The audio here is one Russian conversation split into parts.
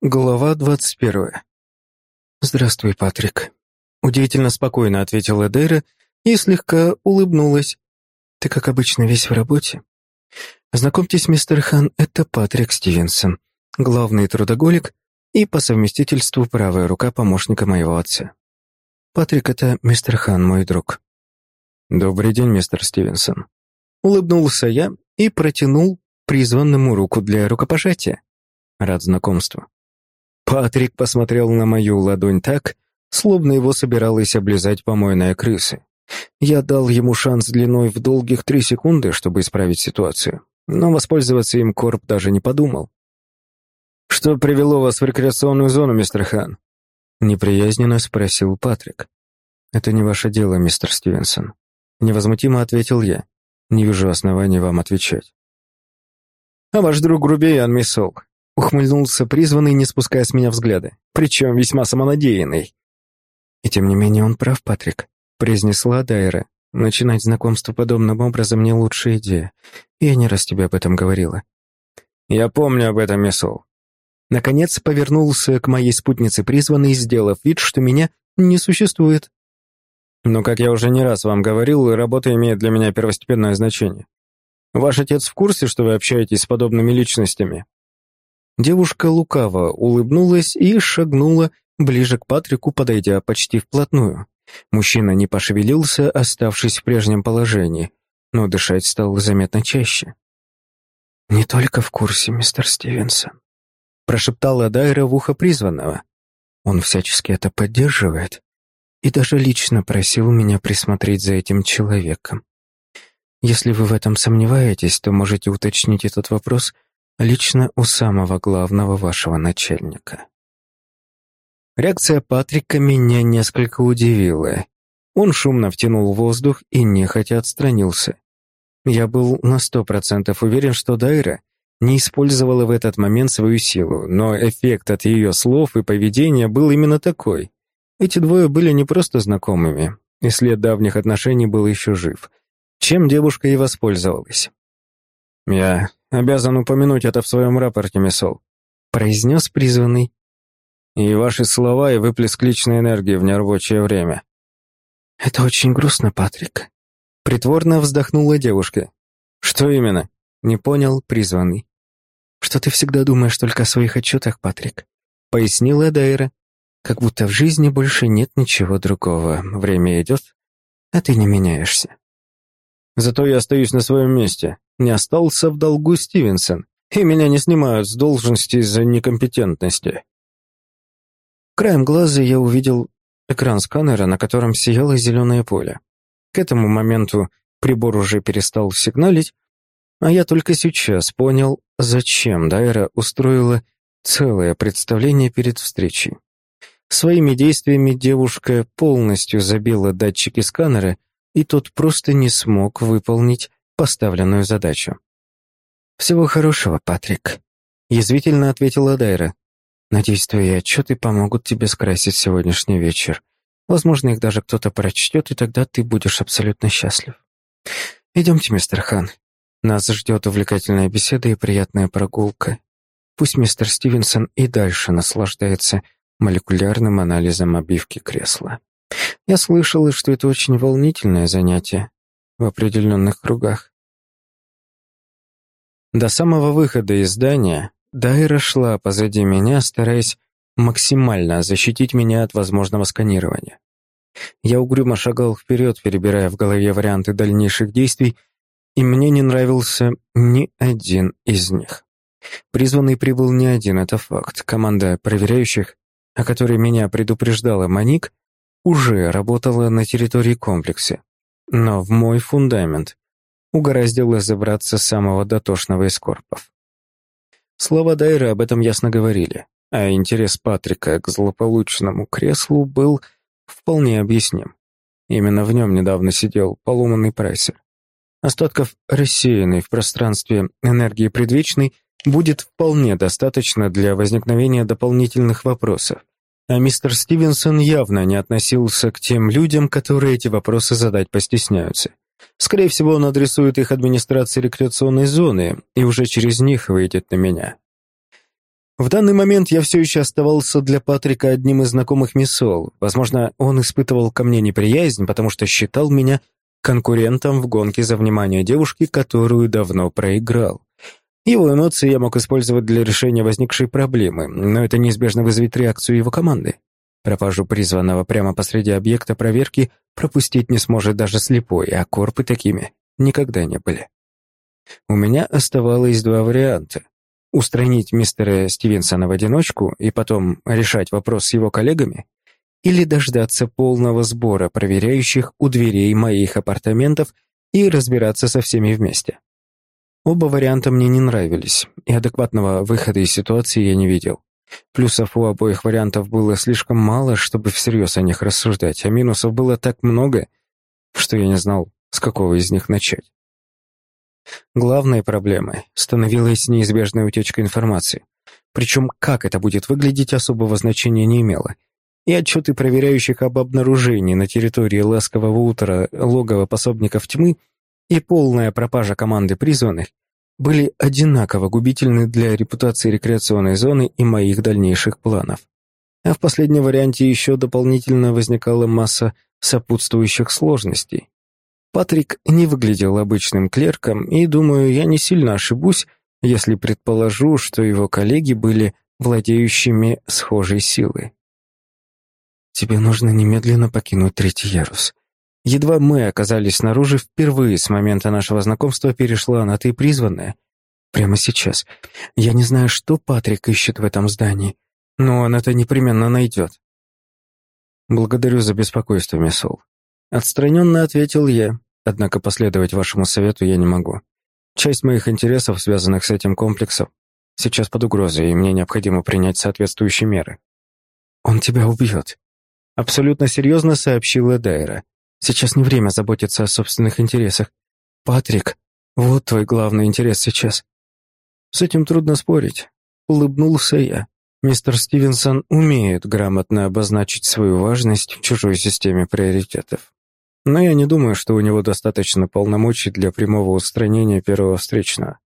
Глава двадцать первая. «Здравствуй, Патрик», — удивительно спокойно ответила Дейра и слегка улыбнулась. «Ты, как обычно, весь в работе. Знакомьтесь, мистер Хан, это Патрик Стивенсон, главный трудоголик и по совместительству правая рука помощника моего отца. Патрик — это мистер Хан, мой друг». «Добрый день, мистер Стивенсон». Улыбнулся я и протянул призванному руку для рукопожатия. Рад знакомству. Патрик посмотрел на мою ладонь так, словно его собиралась облизать помойная крыса. Я дал ему шанс длиной в долгих три секунды, чтобы исправить ситуацию, но воспользоваться им Корп даже не подумал. «Что привело вас в рекреационную зону, мистер Хан?» Неприязненно спросил Патрик. «Это не ваше дело, мистер Стивенсон». Невозмутимо ответил я. «Не вижу оснований вам отвечать». «А ваш друг грубиян, мисс Солк. Ухмыльнулся призванный, не спуская с меня взгляда. Причем весьма самонадеянный. «И тем не менее он прав, Патрик», — произнесла Дайра. «Начинать знакомство подобным образом не лучшая идея. Я не раз тебе об этом говорила». «Я помню об этом, Мессол». Наконец повернулся к моей спутнице призванный, сделав вид, что меня не существует. «Но, как я уже не раз вам говорил, работа имеет для меня первостепенное значение. Ваш отец в курсе, что вы общаетесь с подобными личностями?» Девушка лукаво улыбнулась и шагнула ближе к Патрику, подойдя почти вплотную. Мужчина не пошевелился, оставшись в прежнем положении, но дышать стал заметно чаще. «Не только в курсе, мистер Стивенсон», — прошептала Дайра в ухо призванного. «Он всячески это поддерживает и даже лично просил меня присмотреть за этим человеком. Если вы в этом сомневаетесь, то можете уточнить этот вопрос — Лично у самого главного вашего начальника. Реакция Патрика меня несколько удивила. Он шумно втянул воздух и нехотя отстранился. Я был на сто процентов уверен, что Дайра не использовала в этот момент свою силу, но эффект от ее слов и поведения был именно такой. Эти двое были не просто знакомыми, и след давних отношений был еще жив. Чем девушка и воспользовалась. «Я обязан упомянуть это в своем рапорте, Мессол», — произнес призванный. «И ваши слова и выплеск личной энергии в нерабочее время». «Это очень грустно, Патрик», — притворно вздохнула девушка. «Что именно?» — не понял призванный. «Что ты всегда думаешь только о своих отчетах, Патрик», — пояснила Дайра. «Как будто в жизни больше нет ничего другого. Время идет, а ты не меняешься». «Зато я остаюсь на своем месте», не остался в долгу Стивенсон, и меня не снимают с должности из-за некомпетентности. Краем глаза я увидел экран сканера, на котором сияло зеленое поле. К этому моменту прибор уже перестал сигналить, а я только сейчас понял, зачем Дайра устроила целое представление перед встречей. Своими действиями девушка полностью забила датчики сканера, и тот просто не смог выполнить поставленную задачу. «Всего хорошего, Патрик», — язвительно ответила Дайра. «Надеюсь, твои отчеты помогут тебе скрасить сегодняшний вечер. Возможно, их даже кто-то прочтет, и тогда ты будешь абсолютно счастлив. Идемте, мистер Хан. Нас ждет увлекательная беседа и приятная прогулка. Пусть мистер Стивенсон и дальше наслаждается молекулярным анализом обивки кресла. Я слышала, что это очень волнительное занятие в определенных кругах. До самого выхода из здания Дайра шла позади меня, стараясь максимально защитить меня от возможного сканирования. Я угрюмо шагал вперед, перебирая в голове варианты дальнейших действий, и мне не нравился ни один из них. Призванный прибыл не один, это факт. Команда проверяющих, о которой меня предупреждала Маник, уже работала на территории комплекса. Но в мой фундамент угораздило забраться самого дотошного из корпов. Слова Дайра об этом ясно говорили, а интерес Патрика к злополучному креслу был вполне объясним. Именно в нем недавно сидел поломанный прайсер. Остатков рассеянной в пространстве энергии предвечной будет вполне достаточно для возникновения дополнительных вопросов, а мистер Стивенсон явно не относился к тем людям, которые эти вопросы задать постесняются. Скорее всего, он адресует их администрации рекреационной зоны и уже через них выйдет на меня. В данный момент я все еще оставался для Патрика одним из знакомых Миссол. Возможно, он испытывал ко мне неприязнь, потому что считал меня конкурентом в гонке за внимание девушки, которую давно проиграл. Его эмоции я мог использовать для решения возникшей проблемы, но это неизбежно вызовет реакцию его команды. Пропажу призванного прямо посреди объекта проверки пропустить не сможет даже слепой, а корпы такими никогда не были. У меня оставалось два варианта устранить мистера Стивенсона в одиночку и потом решать вопрос с его коллегами, или дождаться полного сбора проверяющих у дверей моих апартаментов и разбираться со всеми вместе. Оба варианта мне не нравились, и адекватного выхода из ситуации я не видел. Плюсов у обоих вариантов было слишком мало, чтобы всерьез о них рассуждать, а минусов было так много, что я не знал, с какого из них начать. Главной проблемой становилась неизбежная утечка информации. Причем как это будет выглядеть, особого значения не имело. И отчеты проверяющих об обнаружении на территории Ласкового утра логова пособников тьмы и полная пропажа команды призванных были одинаково губительны для репутации рекреационной зоны и моих дальнейших планов. А в последнем варианте еще дополнительно возникала масса сопутствующих сложностей. Патрик не выглядел обычным клерком, и, думаю, я не сильно ошибусь, если предположу, что его коллеги были владеющими схожей силой. «Тебе нужно немедленно покинуть третий ярус. Едва мы оказались снаружи, впервые с момента нашего знакомства перешла на «ты» призванная. Прямо сейчас. Я не знаю, что Патрик ищет в этом здании, но он это непременно найдет». «Благодарю за беспокойство, мисс Ол. Отстраненно ответил я, однако последовать вашему совету я не могу. Часть моих интересов, связанных с этим комплексом, сейчас под угрозой, и мне необходимо принять соответствующие меры. «Он тебя убьет», — абсолютно серьезно сообщила Дайра. «Сейчас не время заботиться о собственных интересах. Патрик, вот твой главный интерес сейчас». С этим трудно спорить. Улыбнулся я. Мистер Стивенсон умеет грамотно обозначить свою важность в чужой системе приоритетов но я не думаю, что у него достаточно полномочий для прямого устранения первого встречного.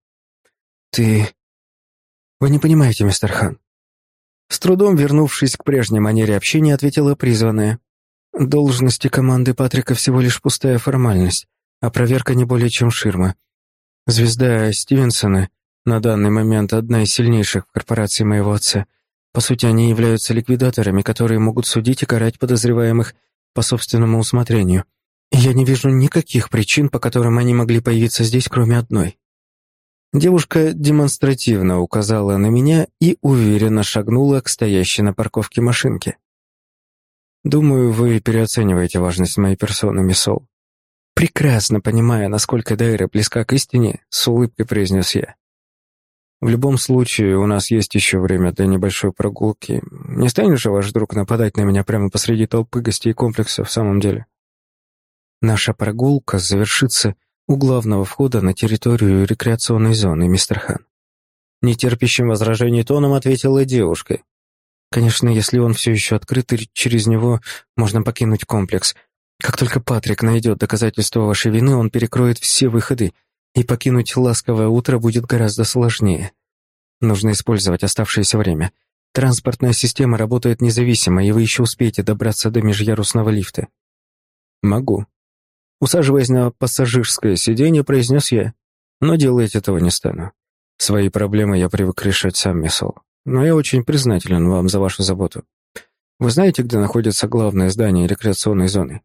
Ты... Вы не понимаете, мистер Хан. С трудом вернувшись к прежней манере общения, ответила призванная. Должности команды Патрика всего лишь пустая формальность, а проверка не более чем ширма. Звезда Стивенсона на данный момент одна из сильнейших в корпорации моего отца. По сути, они являются ликвидаторами, которые могут судить и карать подозреваемых по собственному усмотрению. Я не вижу никаких причин, по которым они могли появиться здесь, кроме одной. Девушка демонстративно указала на меня и уверенно шагнула к стоящей на парковке машинке. «Думаю, вы переоцениваете важность моей персоны, мисс Сол». «Прекрасно понимая, насколько Дайра близка к истине», — с улыбкой произнес я. «В любом случае, у нас есть еще время для небольшой прогулки. Не станет же ваш друг нападать на меня прямо посреди толпы гостей комплекса в самом деле?» Наша прогулка завершится у главного входа на территорию рекреационной зоны, мистер Хан. Нетерпящим возражений тоном ответила девушка. Конечно, если он все еще открыт, и через него можно покинуть комплекс. Как только Патрик найдет доказательства вашей вины, он перекроет все выходы, и покинуть ласковое утро будет гораздо сложнее. Нужно использовать оставшееся время. Транспортная система работает независимо, и вы еще успеете добраться до межярусного лифта. Могу, Усаживаясь на пассажирское сиденье, произнес я. Но делать этого не стану. Свои проблемы я привык решать сам, Мисл. Но я очень признателен вам за вашу заботу. Вы знаете, где находится главное здание рекреационной зоны?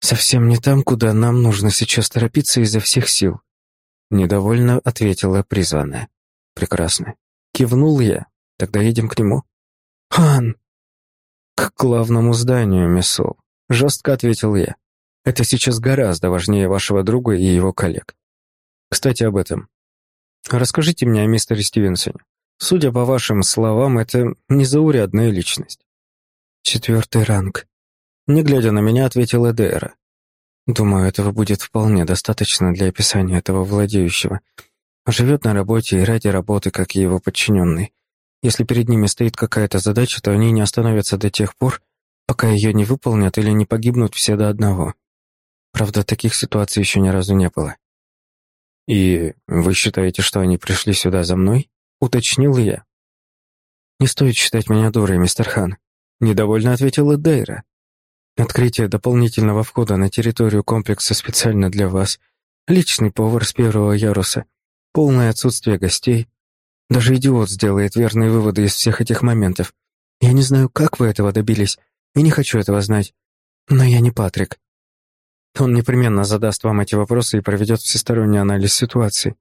Совсем не там, куда нам нужно сейчас торопиться изо всех сил. Недовольно ответила призванная. Прекрасно. Кивнул я. Тогда едем к нему. Хан! К главному зданию, Мисл. Жестко ответил я. Это сейчас гораздо важнее вашего друга и его коллег. Кстати, об этом. Расскажите мне о мистере Стивенсоне. Судя по вашим словам, это незаурядная личность. Четвертый ранг. Не глядя на меня, ответила Дейра. Думаю, этого будет вполне достаточно для описания этого владеющего. Живет на работе и ради работы, как и его подчиненный. Если перед ними стоит какая-то задача, то они не остановятся до тех пор, пока ее не выполнят или не погибнут все до одного. Правда, таких ситуаций еще ни разу не было. «И вы считаете, что они пришли сюда за мной?» — уточнил я. «Не стоит считать меня дурой, мистер Хан», — недовольно ответила Дейра. «Открытие дополнительного входа на территорию комплекса специально для вас, личный повар с первого яруса, полное отсутствие гостей. Даже идиот сделает верные выводы из всех этих моментов. Я не знаю, как вы этого добились, и не хочу этого знать. Но я не Патрик. Он непременно задаст вам эти вопросы и проведет всесторонний анализ ситуации.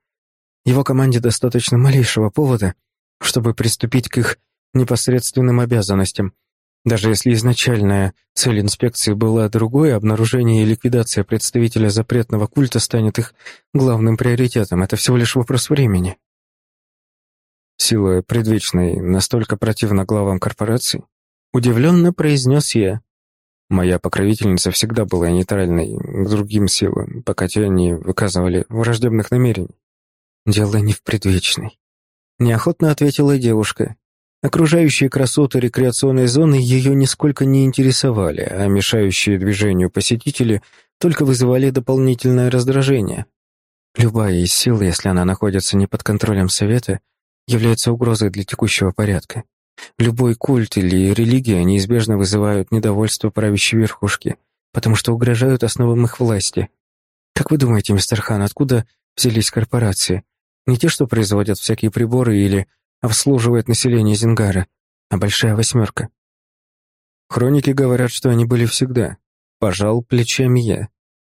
Его команде достаточно малейшего повода, чтобы приступить к их непосредственным обязанностям. Даже если изначальная цель инспекции была другой, обнаружение и ликвидация представителя запретного культа станет их главным приоритетом. Это всего лишь вопрос времени. Сила предвечной настолько противна главам корпораций? Удивленно произнес я. Моя покровительница всегда была нейтральной к другим силам, пока те не выказывали враждебных намерений. Дело не в предвечной. Неохотно ответила девушка. Окружающие красоты рекреационной зоны ее нисколько не интересовали, а мешающие движению посетители только вызывали дополнительное раздражение. Любая из сил, если она находится не под контролем Совета, является угрозой для текущего порядка. Любой культ или религия неизбежно вызывают недовольство правящей верхушки, потому что угрожают основам их власти. Как вы думаете, мистер Хан, откуда взялись корпорации? Не те, что производят всякие приборы или обслуживают население Зингара, а большая восьмерка. Хроники говорят, что они были всегда. Пожал плечами я.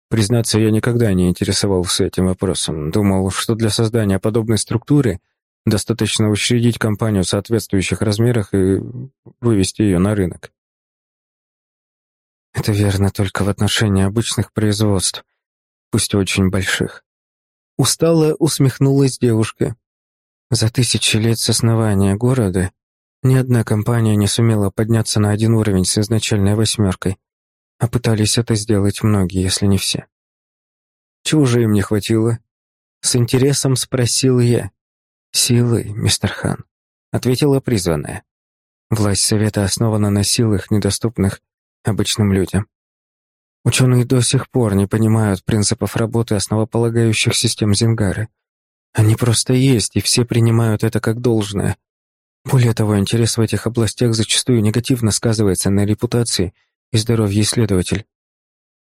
Признаться, я никогда не интересовался этим вопросом. Думал, что для создания подобной структуры – Достаточно учредить компанию в соответствующих размерах и вывести ее на рынок. Это верно только в отношении обычных производств, пусть очень больших. Устало усмехнулась девушка. За тысячи лет с основания города ни одна компания не сумела подняться на один уровень с изначальной восьмеркой, а пытались это сделать многие, если не все. Чего же им не хватило? С интересом спросил я. «Силы, мистер Хан», — ответила призванная. «Власть Совета основана на силах, недоступных обычным людям. Ученые до сих пор не понимают принципов работы основополагающих систем Зингары. Они просто есть, и все принимают это как должное. Более того, интерес в этих областях зачастую негативно сказывается на репутации и здоровье исследователей.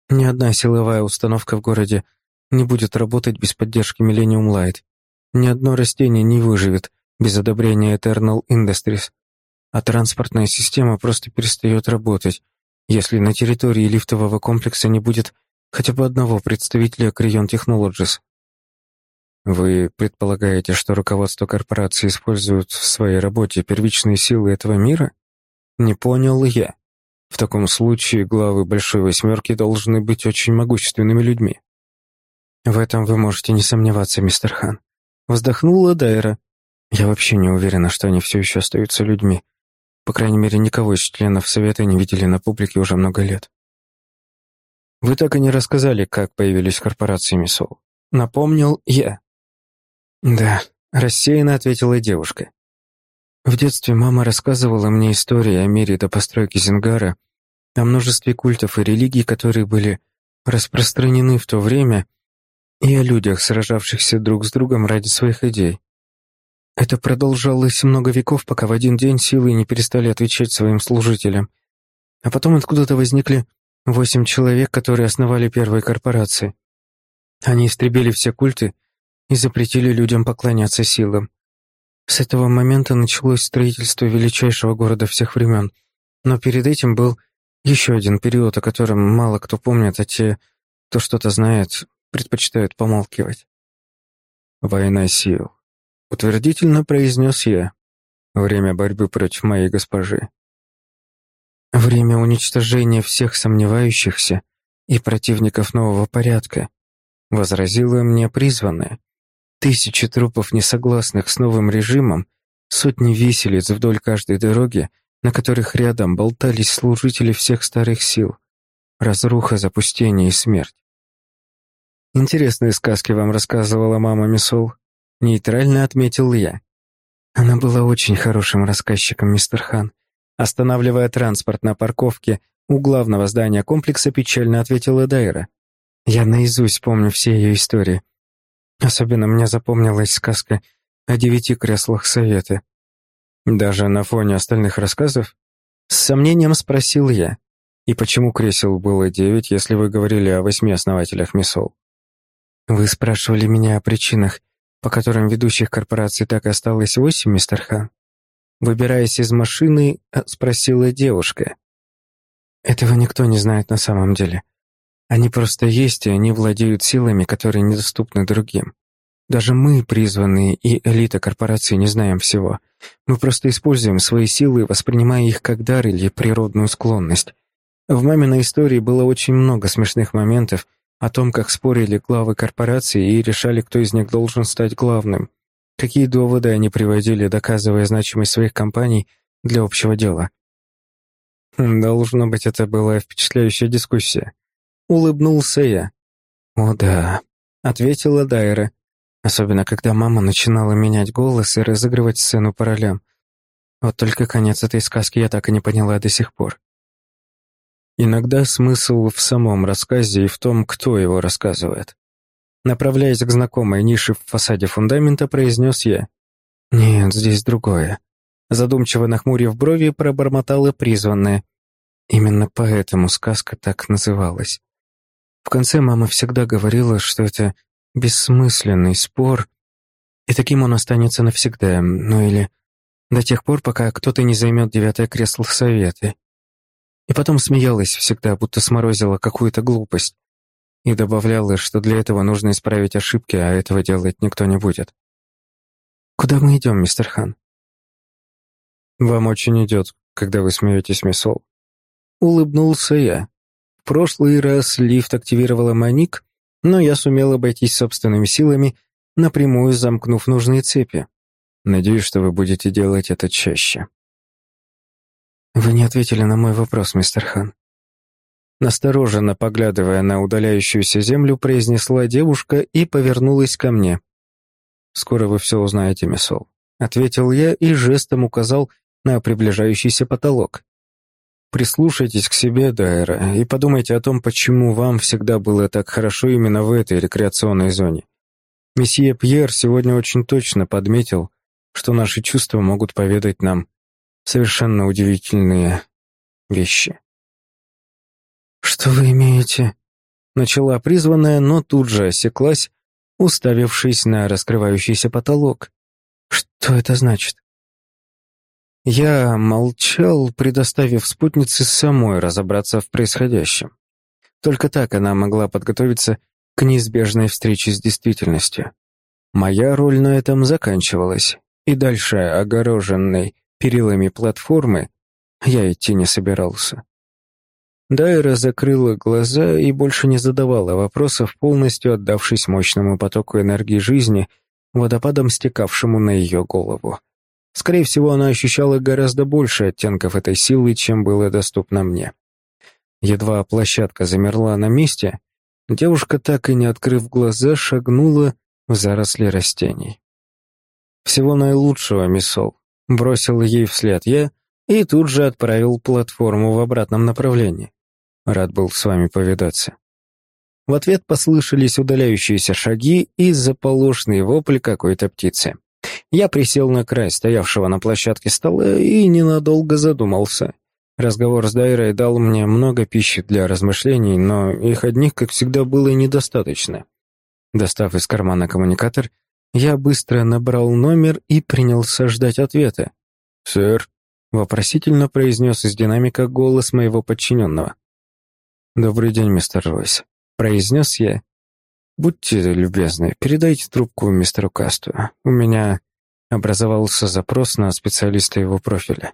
Ни одна силовая установка в городе не будет работать без поддержки Millennium Light. Ни одно растение не выживет без одобрения Eternal Industries, а транспортная система просто перестает работать, если на территории лифтового комплекса не будет хотя бы одного представителя Creon Technologies. Вы предполагаете, что руководство корпорации использует в своей работе первичные силы этого мира? Не понял я. В таком случае главы Большой Восьмерки должны быть очень могущественными людьми. В этом вы можете не сомневаться, мистер Хан. Вздохнула Дайра. Я вообще не уверена, что они все еще остаются людьми. По крайней мере, никого из членов Совета не видели на публике уже много лет. Вы так и не рассказали, как появились корпорации Мисол. Напомнил я. Да, рассеянно ответила девушка. В детстве мама рассказывала мне истории о мире до постройки Зингара, о множестве культов и религий, которые были распространены в то время, и о людях, сражавшихся друг с другом ради своих идей. Это продолжалось много веков, пока в один день силы не перестали отвечать своим служителям. А потом откуда-то возникли восемь человек, которые основали первые корпорации. Они истребили все культы и запретили людям поклоняться силам. С этого момента началось строительство величайшего города всех времен. Но перед этим был еще один период, о котором мало кто помнит, а те, кто что-то знает, предпочитают помалкивать. «Война сил», — утвердительно произнес я. «Время борьбы против моей госпожи». «Время уничтожения всех сомневающихся и противников нового порядка», — возразила мне призванная. «Тысячи трупов, несогласных с новым режимом, сотни виселиц вдоль каждой дороги, на которых рядом болтались служители всех старых сил, разруха, запустение и смерть. Интересные сказки вам рассказывала мама Мисол. Нейтрально отметил я. Она была очень хорошим рассказчиком, мистер Хан. Останавливая транспорт на парковке у главного здания комплекса, печально ответила Дайра. Я наизусть помню все ее истории. Особенно мне запомнилась сказка о девяти креслах совета. Даже на фоне остальных рассказов? С сомнением спросил я. И почему кресел было девять, если вы говорили о восьми основателях Мисол? Вы спрашивали меня о причинах, по которым ведущих корпораций так осталось восемь, мистер Хан? Выбираясь из машины, э, спросила девушка. Этого никто не знает на самом деле. Они просто есть, и они владеют силами, которые недоступны другим. Даже мы, призванные и элита корпорации, не знаем всего. Мы просто используем свои силы, воспринимая их как дар или природную склонность. В маминой истории было очень много смешных моментов о том, как спорили главы корпорации и решали, кто из них должен стать главным. Какие доводы они приводили, доказывая значимость своих компаний для общего дела. Должно быть, это была впечатляющая дискуссия. Улыбнулся я. «О да», — ответила Дайра. Особенно, когда мама начинала менять голос и разыгрывать сцену по ролям. Вот только конец этой сказки я так и не поняла до сих пор. Иногда смысл в самом рассказе и в том, кто его рассказывает. Направляясь к знакомой нише в фасаде фундамента, произнес я. «Нет, здесь другое». Задумчиво нахмурив брови, пробормотала призванная. Именно поэтому сказка так называлась. В конце мама всегда говорила, что это бессмысленный спор, и таким он останется навсегда, ну или до тех пор, пока кто-то не займет девятое кресло Совета. И потом смеялась всегда, будто сморозила какую-то глупость. И добавляла, что для этого нужно исправить ошибки, а этого делать никто не будет. «Куда мы идем, мистер Хан?» «Вам очень идет, когда вы смеетесь, мисс Ол». Улыбнулся я. В прошлый раз лифт активировала Маник, но я сумел обойтись собственными силами, напрямую замкнув нужные цепи. Надеюсь, что вы будете делать это чаще. «Вы не ответили на мой вопрос, мистер Хан». Настороженно поглядывая на удаляющуюся землю, произнесла девушка и повернулась ко мне. «Скоро вы все узнаете, миссол», — ответил я и жестом указал на приближающийся потолок. Прислушайтесь к себе, Дайра, и подумайте о том, почему вам всегда было так хорошо именно в этой рекреационной зоне. Месье Пьер сегодня очень точно подметил, что наши чувства могут поведать нам совершенно удивительные вещи. «Что вы имеете?» Начала призванная, но тут же осеклась, уставившись на раскрывающийся потолок. «Что это значит?» Я молчал, предоставив спутнице самой разобраться в происходящем. Только так она могла подготовиться к неизбежной встрече с действительностью. Моя роль на этом заканчивалась, и дальше огороженной перилами платформы, я идти не собирался. Дайра закрыла глаза и больше не задавала вопросов, полностью отдавшись мощному потоку энергии жизни, водопадом стекавшему на ее голову. Скорее всего, она ощущала гораздо больше оттенков этой силы, чем было доступно мне. Едва площадка замерла на месте, девушка, так и не открыв глаза, шагнула в заросли растений. «Всего наилучшего, миссол», Бросил ей вслед я и тут же отправил платформу в обратном направлении. Рад был с вами повидаться. В ответ послышались удаляющиеся шаги и заполошный вопль какой-то птицы. Я присел на край стоявшего на площадке стола и ненадолго задумался. Разговор с Дайрой дал мне много пищи для размышлений, но их одних, как всегда, было недостаточно. Достав из кармана коммуникатор, я быстро набрал номер и принялся ждать ответа. «Сэр», — вопросительно произнес из динамика голос моего подчиненного. «Добрый день, мистер Ройс», — произнес я. «Будьте любезны, передайте трубку мистеру Касту. У меня образовался запрос на специалиста его профиля».